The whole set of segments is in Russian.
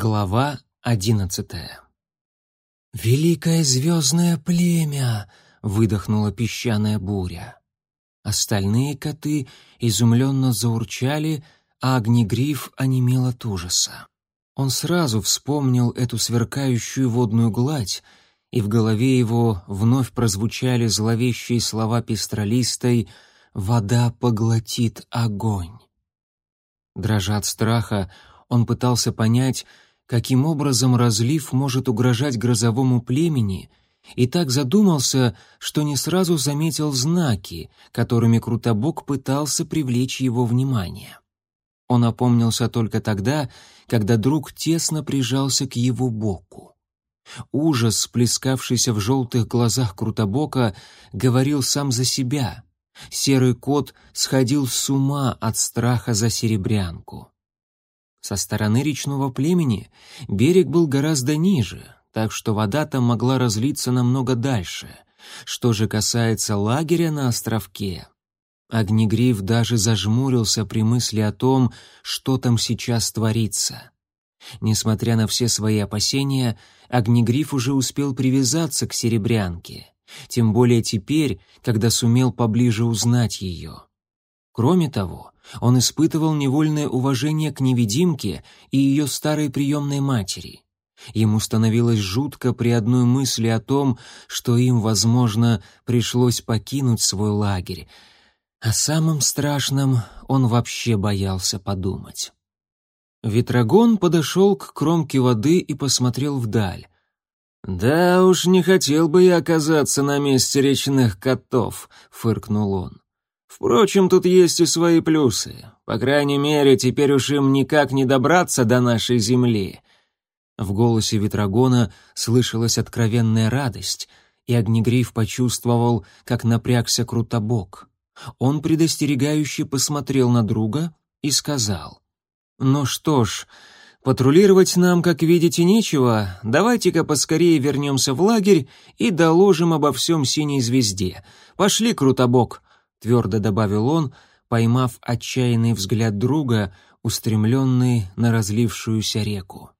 Глава одиннадцатая. «Великое звездное племя!» — выдохнула песчаная буря. Остальные коты изумленно заурчали, а огнегриф онемел от ужаса. Он сразу вспомнил эту сверкающую водную гладь, и в голове его вновь прозвучали зловещие слова пестролистой «Вода поглотит огонь». Дрожа от страха, он пытался понять, каким образом разлив может угрожать грозовому племени, и так задумался, что не сразу заметил знаки, которыми Крутобок пытался привлечь его внимание. Он опомнился только тогда, когда друг тесно прижался к его боку. Ужас, плескавшийся в желтых глазах Крутобока, говорил сам за себя. Серый кот сходил с ума от страха за серебрянку. Со стороны речного племени берег был гораздо ниже, так что вода там могла разлиться намного дальше. Что же касается лагеря на островке, Огнегриф даже зажмурился при мысли о том, что там сейчас творится. Несмотря на все свои опасения, Огнегриф уже успел привязаться к серебрянке, тем более теперь, когда сумел поближе узнать ее. Кроме того, он испытывал невольное уважение к невидимке и ее старой приемной матери. Ему становилось жутко при одной мысли о том, что им, возможно, пришлось покинуть свой лагерь. О самом страшном он вообще боялся подумать. Ветрогон подошел к кромке воды и посмотрел вдаль. «Да уж не хотел бы я оказаться на месте речных котов», — фыркнул он. Впрочем, тут есть и свои плюсы. По крайней мере, теперь уж им никак не добраться до нашей земли. В голосе Ветрогона слышалась откровенная радость, и Огнегриф почувствовал, как напрягся Крутобок. Он предостерегающе посмотрел на друга и сказал, «Ну что ж, патрулировать нам, как видите, нечего. Давайте-ка поскорее вернемся в лагерь и доложим обо всем синей звезде. Пошли, Крутобок, — твердо добавил он, поймав отчаянный взгляд друга, устремленный на разлившуюся реку.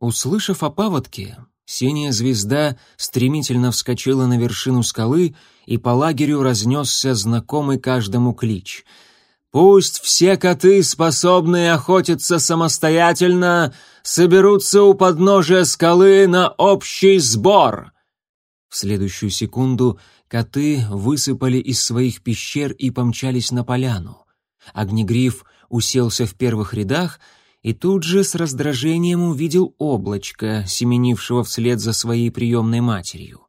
Услышав о паводке, синяя звезда стремительно вскочила на вершину скалы, и по лагерю разнесся знакомый каждому клич. «Пусть все коты, способные охотиться самостоятельно, соберутся у подножия скалы на общий сбор!» В следующую секунду Коты высыпали из своих пещер и помчались на поляну. Огнегриф уселся в первых рядах и тут же с раздражением увидел облачко, семенившего вслед за своей приемной матерью.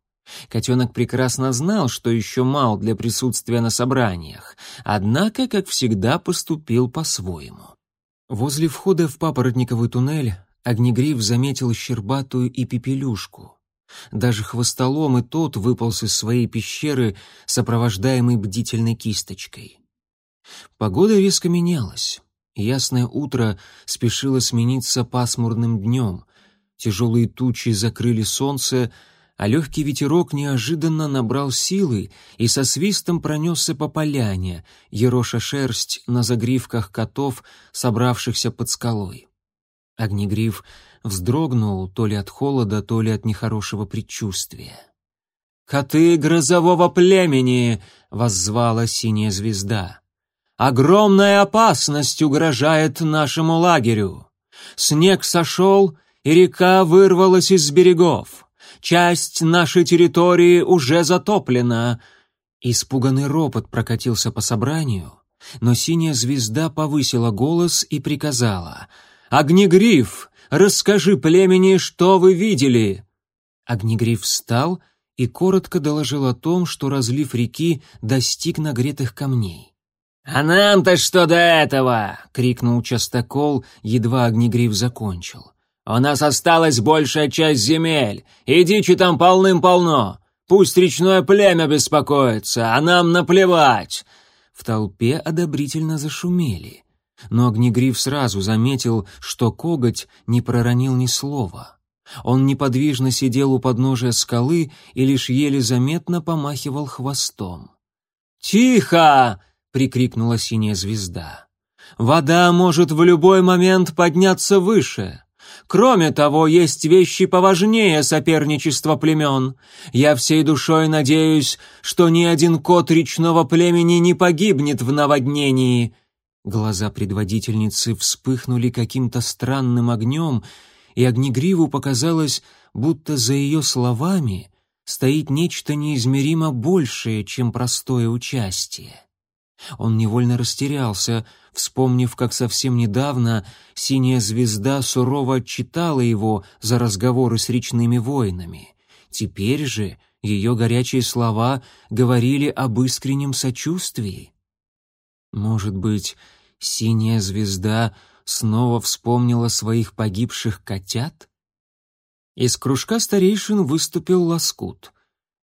Котенок прекрасно знал, что еще мал для присутствия на собраниях, однако, как всегда, поступил по-своему. Возле входа в папоротниковый туннель Огнегриф заметил щербатую и пепелюшку. Даже хвостолом и тот выполз из своей пещеры, сопровождаемый бдительной кисточкой. Погода резко менялась. Ясное утро спешило смениться пасмурным днем. Тяжелые тучи закрыли солнце, а легкий ветерок неожиданно набрал силы и со свистом пронесся по поляне, ероша шерсть на загривках котов, собравшихся под скалой. Огнегриф вздрогнул то ли от холода, то ли от нехорошего предчувствия. «Коты грозового племени!» — воззвала синяя звезда. «Огромная опасность угрожает нашему лагерю. Снег сошел, и река вырвалась из берегов. Часть нашей территории уже затоплена». Испуганный ропот прокатился по собранию, но синяя звезда повысила голос и приказала — «Огнегриф, расскажи племени, что вы видели!» Огнегриф встал и коротко доложил о том, что разлив реки достиг нагретых камней. «А нам-то что до этого?» — крикнул частокол, едва Огнегриф закончил. «У нас осталась большая часть земель, и дичи там полным-полно. Пусть речное племя беспокоится, а нам наплевать!» В толпе одобрительно зашумели но Огнегриф сразу заметил, что коготь не проронил ни слова. Он неподвижно сидел у подножия скалы и лишь еле заметно помахивал хвостом. «Тихо!» — прикрикнула синяя звезда. «Вода может в любой момент подняться выше. Кроме того, есть вещи поважнее соперничества племен. Я всей душой надеюсь, что ни один кот речного племени не погибнет в наводнении». Глаза предводительницы вспыхнули каким-то странным огнем, и Огнегриву показалось, будто за ее словами стоит нечто неизмеримо большее, чем простое участие. Он невольно растерялся, вспомнив, как совсем недавно синяя звезда сурово отчитала его за разговоры с речными воинами. Теперь же ее горячие слова говорили об искреннем сочувствии. Может быть, синяя звезда снова вспомнила своих погибших котят? Из кружка старейшин выступил лоскут —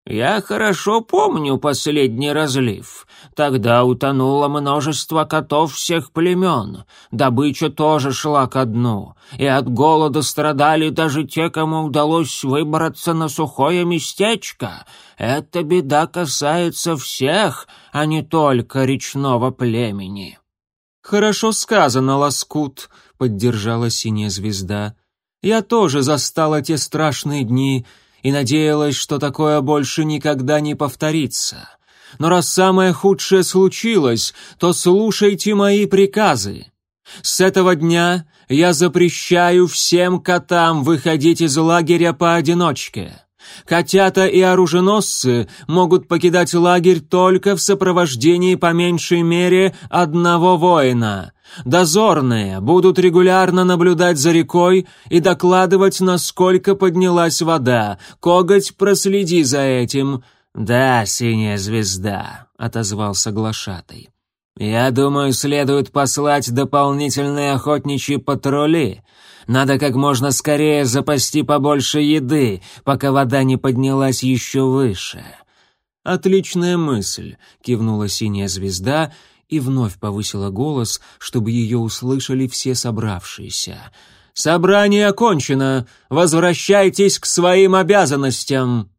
«Я хорошо помню последний разлив. Тогда утонуло множество котов всех племен. Добыча тоже шла ко дну. И от голода страдали даже те, кому удалось выбраться на сухое местечко. Эта беда касается всех, а не только речного племени». «Хорошо сказано, Лоскут», — поддержала синяя звезда. «Я тоже застала те страшные дни» и надеялась, что такое больше никогда не повторится. Но раз самое худшее случилось, то слушайте мои приказы. С этого дня я запрещаю всем котам выходить из лагеря поодиночке. Котята и оруженосцы могут покидать лагерь только в сопровождении по меньшей мере одного воина. Дозорные будут регулярно наблюдать за рекой и докладывать, насколько поднялась вода. Коготь, проследи за этим». «Да, синяя звезда», — отозвался глашатай. «Я думаю, следует послать дополнительные охотничьи патрули. Надо как можно скорее запасти побольше еды, пока вода не поднялась еще выше». «Отличная мысль», — кивнула синяя звезда и вновь повысила голос, чтобы ее услышали все собравшиеся. «Собрание окончено! Возвращайтесь к своим обязанностям!»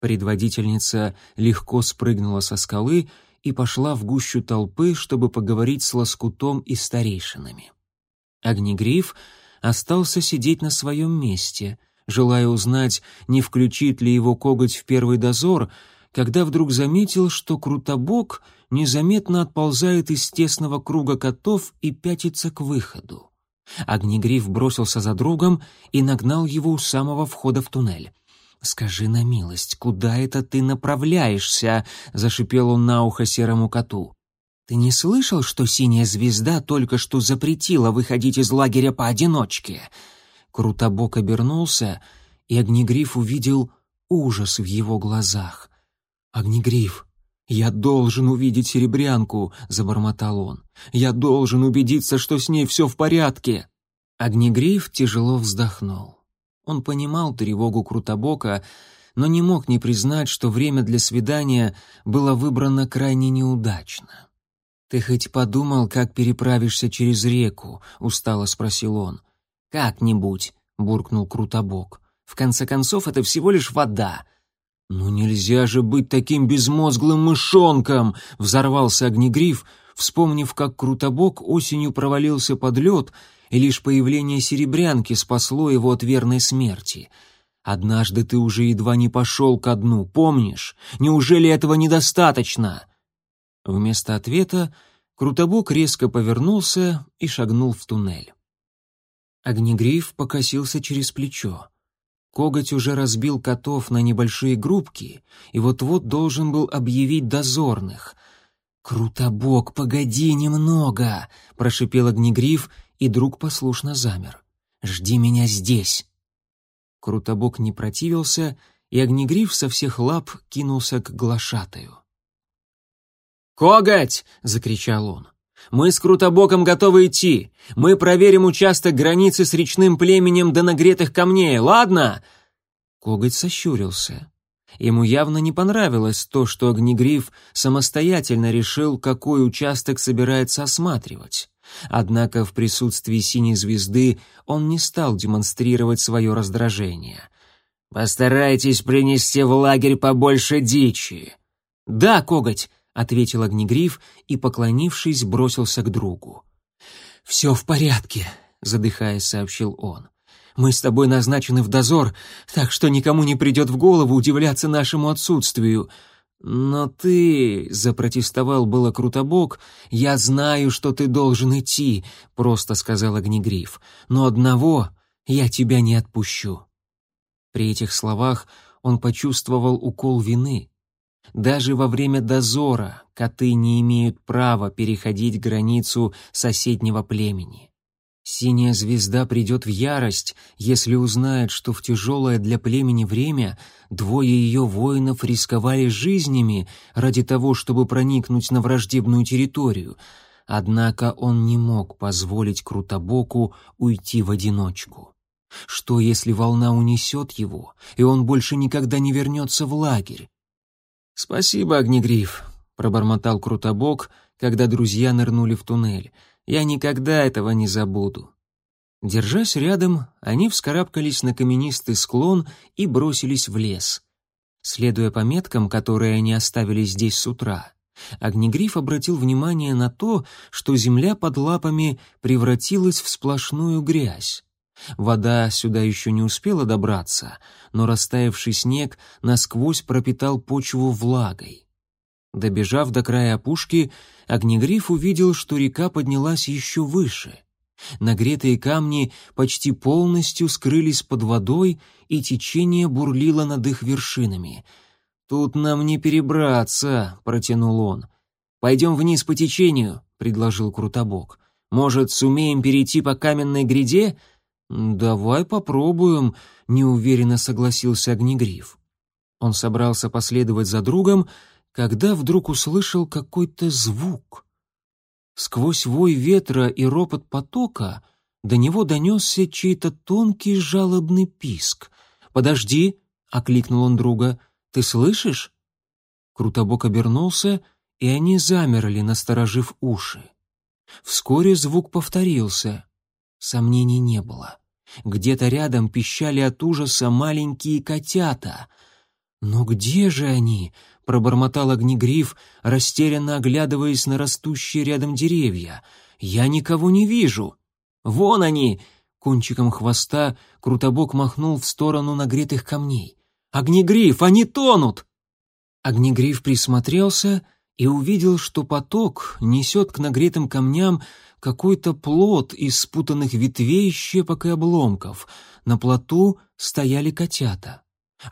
Предводительница легко спрыгнула со скалы и пошла в гущу толпы, чтобы поговорить с Лоскутом и старейшинами. Огнегриф остался сидеть на своем месте, желая узнать, не включит ли его коготь в первый дозор, когда вдруг заметил, что Крутобок незаметно отползает из тесного круга котов и пятится к выходу. Огнегриф бросился за другом и нагнал его у самого входа в туннель. «Скажи на милость, куда это ты направляешься?» — зашипел он на ухо серому коту. «Ты не слышал, что синяя звезда только что запретила выходить из лагеря поодиночке?» Крутобок обернулся, и Огнегриф увидел ужас в его глазах. «Огнегриф, я должен увидеть серебрянку», — забормотал он. «Я должен убедиться, что с ней все в порядке». Огнегриф тяжело вздохнул. Он понимал тревогу Крутобока, но не мог не признать, что время для свидания было выбрано крайне неудачно. «Ты хоть подумал, как переправишься через реку?» — устало спросил он. «Как-нибудь», — буркнул Крутобок. «В конце концов, это всего лишь вода». «Ну нельзя же быть таким безмозглым мышонком!» — взорвался Огнегриф, вспомнив, как Крутобок осенью провалился под лед — и лишь появление серебрянки спасло его от верной смерти. Однажды ты уже едва не пошел ко дну, помнишь? Неужели этого недостаточно?» Вместо ответа Крутобок резко повернулся и шагнул в туннель. Огнегриф покосился через плечо. Коготь уже разбил котов на небольшие группки и вот-вот должен был объявить дозорных. «Крутобок, погоди немного!» — прошипел Огнегриф и друг послушно замер. «Жди меня здесь!» Крутобок не противился, и Огнегриф со всех лап кинулся к глашатаю. «Коготь!» — закричал он. «Мы с Крутобоком готовы идти. Мы проверим участок границы с речным племенем до нагретых камней, ладно?» Коготь сощурился. Ему явно не понравилось то, что Огнегриф самостоятельно решил, какой участок собирается осматривать. Однако в присутствии синей звезды он не стал демонстрировать свое раздражение. «Постарайтесь принести в лагерь побольше дичи». «Да, коготь», — ответил Огнегриф и, поклонившись, бросился к другу. «Все в порядке», — задыхаясь, сообщил он. Мы с тобой назначены в дозор, так что никому не придет в голову удивляться нашему отсутствию. Но ты, — запротестовал было Крутобок, — я знаю, что ты должен идти, — просто сказал Огнегриф, — но одного я тебя не отпущу. При этих словах он почувствовал укол вины. Даже во время дозора коты не имеют права переходить границу соседнего племени. Синяя звезда придет в ярость, если узнает, что в тяжелое для племени время двое ее воинов рисковали жизнями ради того, чтобы проникнуть на враждебную территорию. Однако он не мог позволить Крутобоку уйти в одиночку. Что, если волна унесет его, и он больше никогда не вернется в лагерь? «Спасибо, Огнегриф», — пробормотал Крутобок, когда друзья нырнули в туннель. «Я никогда этого не забуду». Держась рядом, они вскарабкались на каменистый склон и бросились в лес. Следуя по меткам, которые они оставили здесь с утра, Огнегриф обратил внимание на то, что земля под лапами превратилась в сплошную грязь. Вода сюда еще не успела добраться, но растаявший снег насквозь пропитал почву влагой. Добежав до края опушки, Огнегриф увидел, что река поднялась еще выше. Нагретые камни почти полностью скрылись под водой, и течение бурлило над их вершинами. «Тут нам не перебраться», — протянул он. «Пойдем вниз по течению», — предложил Крутобок. «Может, сумеем перейти по каменной гряде?» «Давай попробуем», — неуверенно согласился Огнегриф. Он собрался последовать за другом, когда вдруг услышал какой-то звук. Сквозь вой ветра и ропот потока до него донесся чей-то тонкий жалобный писк. «Подожди», — окликнул он друга, — «ты слышишь?» Крутобок обернулся, и они замерли, насторожив уши. Вскоре звук повторился. Сомнений не было. Где-то рядом пищали от ужаса маленькие котята. «Но где же они?» — пробормотал огнегриф, растерянно оглядываясь на растущие рядом деревья. «Я никого не вижу». «Вон они!» — кончиком хвоста Крутобок махнул в сторону нагретых камней. «Огнегриф, они тонут!» Огнегриф присмотрелся и увидел, что поток несет к нагретым камням какой-то плод из спутанных ветвей, щепок и обломков. На плоту стояли котята.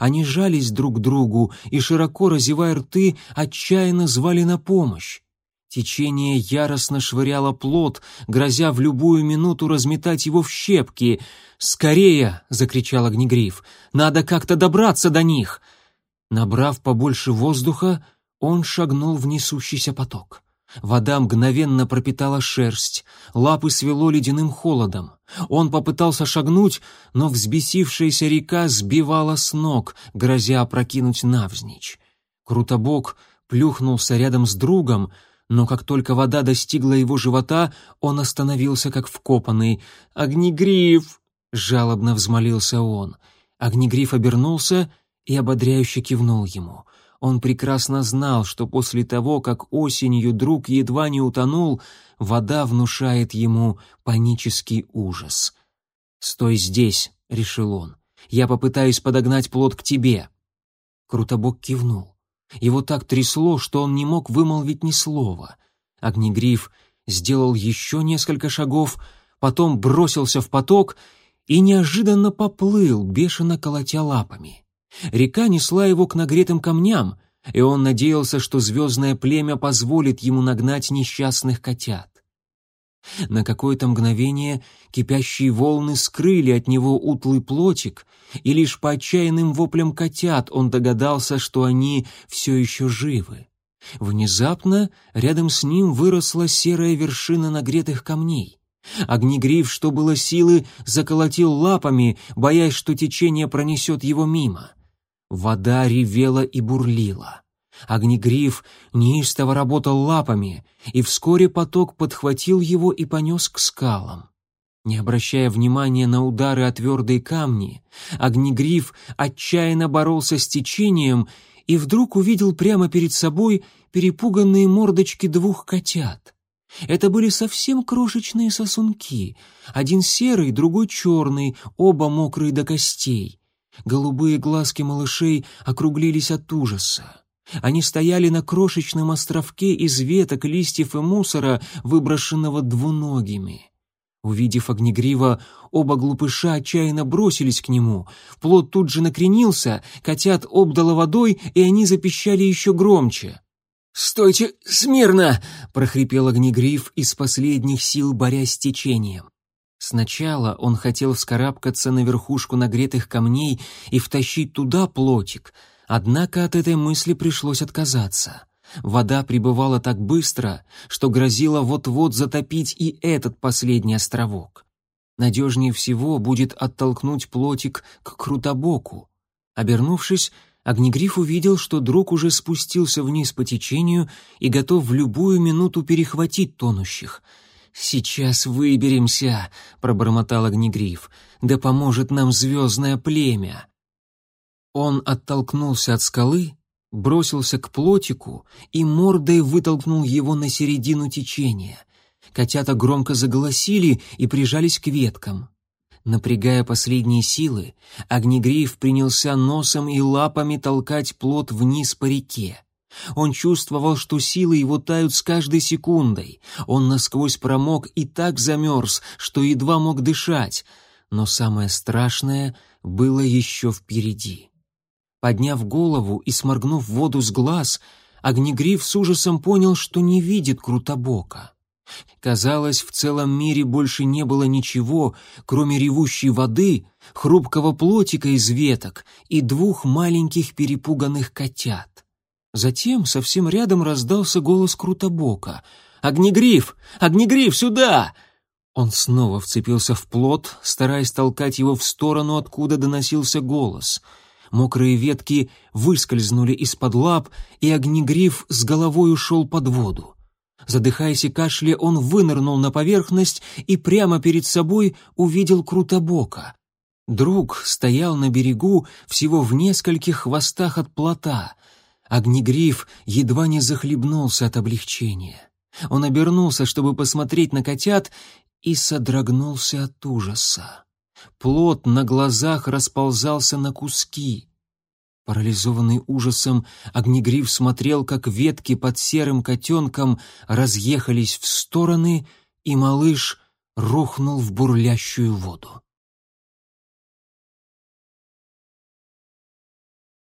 Они жались друг к другу и, широко разевая рты, отчаянно звали на помощь. Течение яростно швыряло плод, грозя в любую минуту разметать его в щепки. «Скорее!» — закричал Огнегриф. «Надо как-то добраться до них!» Набрав побольше воздуха, он шагнул в несущийся поток. Вода мгновенно пропитала шерсть, лапы свело ледяным холодом. Он попытался шагнуть, но взбесившаяся река сбивала с ног, грозя опрокинуть навзничь. Крутобок плюхнулся рядом с другом, но как только вода достигла его живота, он остановился как вкопанный. «Огнегриф!» — жалобно взмолился он. Огнегриф обернулся и ободряюще кивнул ему — он прекрасно знал, что после того, как осенью друг едва не утонул, вода внушает ему панический ужас. «Стой здесь», — решил он. «Я попытаюсь подогнать плод к тебе». Крутобок кивнул. Его так трясло, что он не мог вымолвить ни слова. Огнегриф сделал еще несколько шагов, потом бросился в поток и неожиданно поплыл, бешено колотя лапами. Река несла его к нагретым камням, и он надеялся, что звездное племя позволит ему нагнать несчастных котят. На какое-то мгновение кипящие волны скрыли от него утлый плотик, и лишь по отчаянным воплям котят он догадался, что они все еще живы. Внезапно рядом с ним выросла серая вершина нагретых камней. Огнегриф, что было силы, заколотил лапами, боясь, что течение пронесет его мимо. Вода ревела и бурлила. Огнегриф неистово работал лапами, и вскоре поток подхватил его и понес к скалам. Не обращая внимания на удары о твердые камни, Огнегриф отчаянно боролся с течением и вдруг увидел прямо перед собой перепуганные мордочки двух котят. Это были совсем крошечные сосунки. Один серый, другой черный, оба мокрые до костей. Голубые глазки малышей округлились от ужаса. Они стояли на крошечном островке из веток, листьев и мусора, выброшенного двуногими. Увидев огнегрива, оба глупыша отчаянно бросились к нему. Плод тут же накренился, котят обдало водой, и они запищали еще громче. «Стойте смирно!» — прохрипел огнегриф из последних сил, борясь с течением. Сначала он хотел вскарабкаться на верхушку нагретых камней и втащить туда плотик, однако от этой мысли пришлось отказаться. Вода прибывала так быстро, что грозило вот-вот затопить и этот последний островок. Надежнее всего будет оттолкнуть плотик к Крутобоку. Обернувшись, Огнегриф увидел, что друг уже спустился вниз по течению и готов в любую минуту перехватить тонущих. «Сейчас выберемся», — пробормотал Огнегриф, — «да поможет нам звездное племя». Он оттолкнулся от скалы бросился к плотику и мордой вытолкнул его на середину течения. Котята громко заголосили и прижались к веткам. Напрягая последние силы, Огнегриф принялся носом и лапами толкать плот вниз по реке. Он чувствовал, что силы его тают с каждой секундой. Он насквозь промок и так замерз, что едва мог дышать. Но самое страшное было еще впереди. Подняв голову и сморгнув воду с глаз, Огнегриф с ужасом понял, что не видит Крутобока. Казалось, в целом мире больше не было ничего, кроме ревущей воды, хрупкого плотика из веток и двух маленьких перепуганных котят. Затем совсем рядом раздался голос Крутобока. «Огнегриф! Огнегриф, сюда!» Он снова вцепился в плот, стараясь толкать его в сторону, откуда доносился голос — Мокрые ветки выскользнули из-под лап, и огнегриф с головой ушел под воду. Задыхаясь и кашляя, он вынырнул на поверхность и прямо перед собой увидел Крутобока. Друг стоял на берегу всего в нескольких хвостах от плота. Огнегриф едва не захлебнулся от облегчения. Он обернулся, чтобы посмотреть на котят, и содрогнулся от ужаса. Плод на глазах расползался на куски. Парализованный ужасом, Огнегриф смотрел, как ветки под серым котенком разъехались в стороны, и малыш рухнул в бурлящую воду.